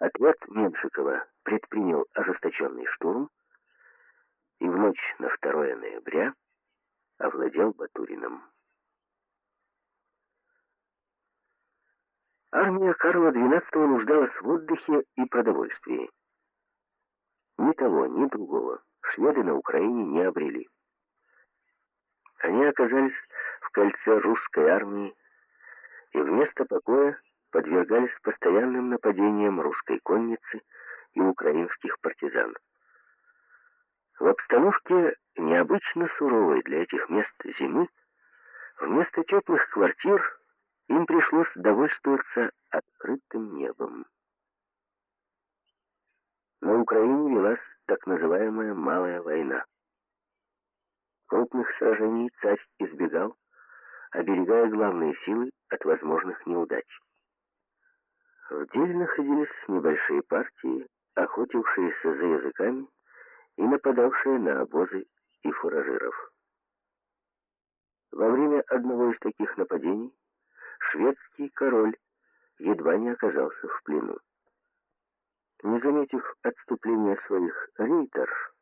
Отряд Меншикова предпринял ожесточенный штурм и в ночь на 2 ноября овладел Батурином. Армия Карла XII нуждалась в отдыхе и продовольствии. Ни того, ни другого шведы на Украине не обрели. Они оказались в кольце русской армии и вместо покоя подвергались постоянным нападениям русской конницы и украинских партизан. В обстановке необычно суровой для этих мест зимы вместо теплых квартир им пришлось довольствоваться открытым небом. На Украине велась так называемая «малая война». Крупных сражений царь избегал, оберегая главные силы от возможных неудач. В деле находились небольшие партии, охотившиеся за языками и нападавшие на обозы и фуражиров. Во время одного из таких нападений шведский король едва не оказался в плену. Не заметив отступления своих рейтер,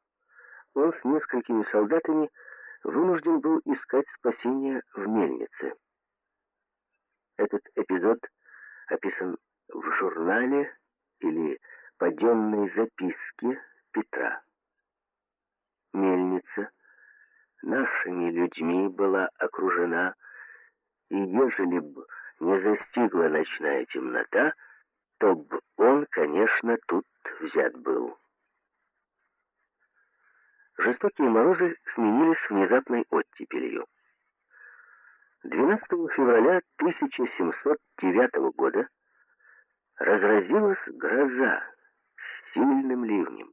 он с несколькими солдатами вынужден был искать спасения в мельнице. Этот эпизод описан в журнале или подъемной записке Петра. Мельница нашими людьми была окружена и ежели б не застигла ночная темнота, то б он, конечно, тут взят был. Жестокие морозы сменились внезапной оттепелью. 12 февраля 1709 года разразилась гроза с сильным ливнем.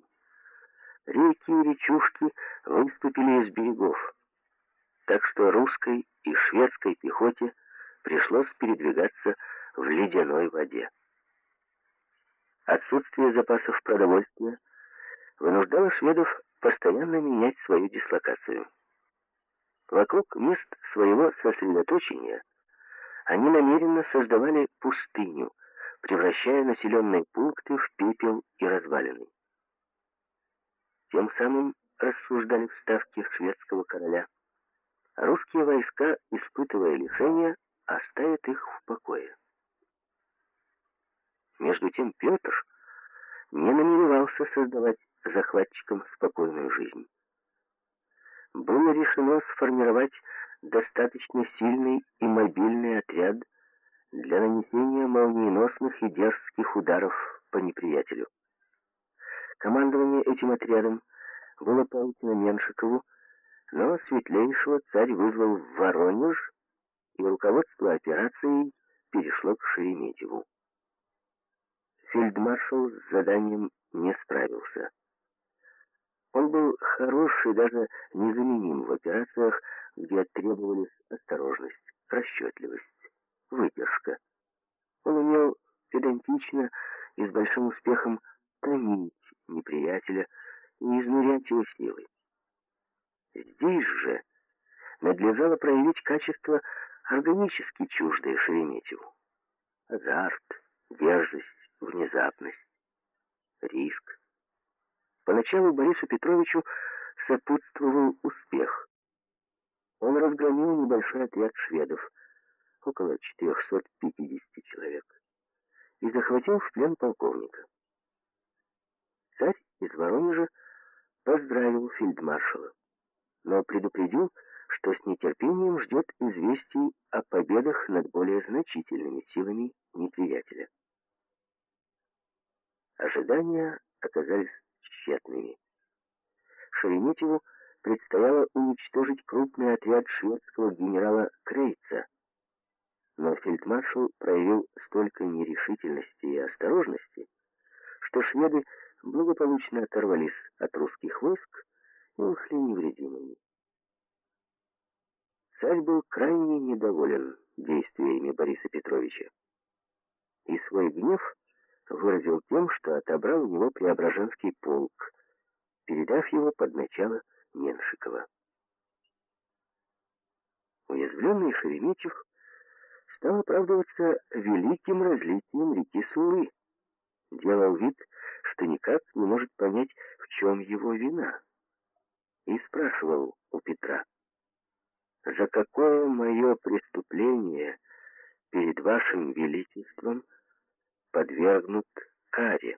Реки и речушки выступили из берегов так что русской и шведской пехоте пришлось передвигаться в ледяной воде. Отсутствие запасов продовольствия вынуждало шведов постоянно менять свою дислокацию. Вокруг мест своего сосредоточения они намеренно создавали пустыню, превращая населенные пункты в пепел и развалины. Тем самым, рассуждали вставки шведского короля, русские войска, испытывая лишения, оставят их в покое. Между тем Петр не намеревался создавать захватчикам спокойную жизнь. Было решено сформировать достаточно сильный и мобильный отряд для нанесения молниеносных и дерзких ударов по неприятелю. Командование этим отрядом было поручено Меншикову, но светлейшего царь вызвал в Воронеж, и руководство операцией перешло к Шереметьеву. Фельдмаршал с заданием не справился. Он был хорош и даже незаменим в операциях, где требовались осторожность, расчетливость, выдержка. Он умел педантично и с большим успехом томить неприятеля и изнурять его силой. Здесь же надлежало проявить качество органически чуждое Шереметьеву. Азарт, дерзость, внезапность, риск. Поначалу Борису Петровичу сопутствовал успех. Он разгромил небольшой отряд шведов, около 450 человек, и захватил в плен полковника. Царь из Воронежа поздравил фельдмаршала но предупредил, что с нетерпением ждет известий о победах над более значительными силами неприятеля. Ожидания оказались тщетными. Шереметьеву предстояло уничтожить крупный отряд шведского генерала Крейца, но фельдмаршал проявил столько нерешительности и осторожности, что шведы благополучно оторвались от русских войск и ушли невредимыми. Царь был крайне недоволен действиями Бориса Петровича и свой гнев выразил тем, что отобрал у него Преображенский полк, передав его под начало Меншикова. Уязвленный Шереметьев стал оправдываться великим разлитием реки Сулы, делал вид, что никак не может понять, в чем его вина, и спрашивал у Петра, «За какое мое преступление перед вашим величеством подвергнут каре?»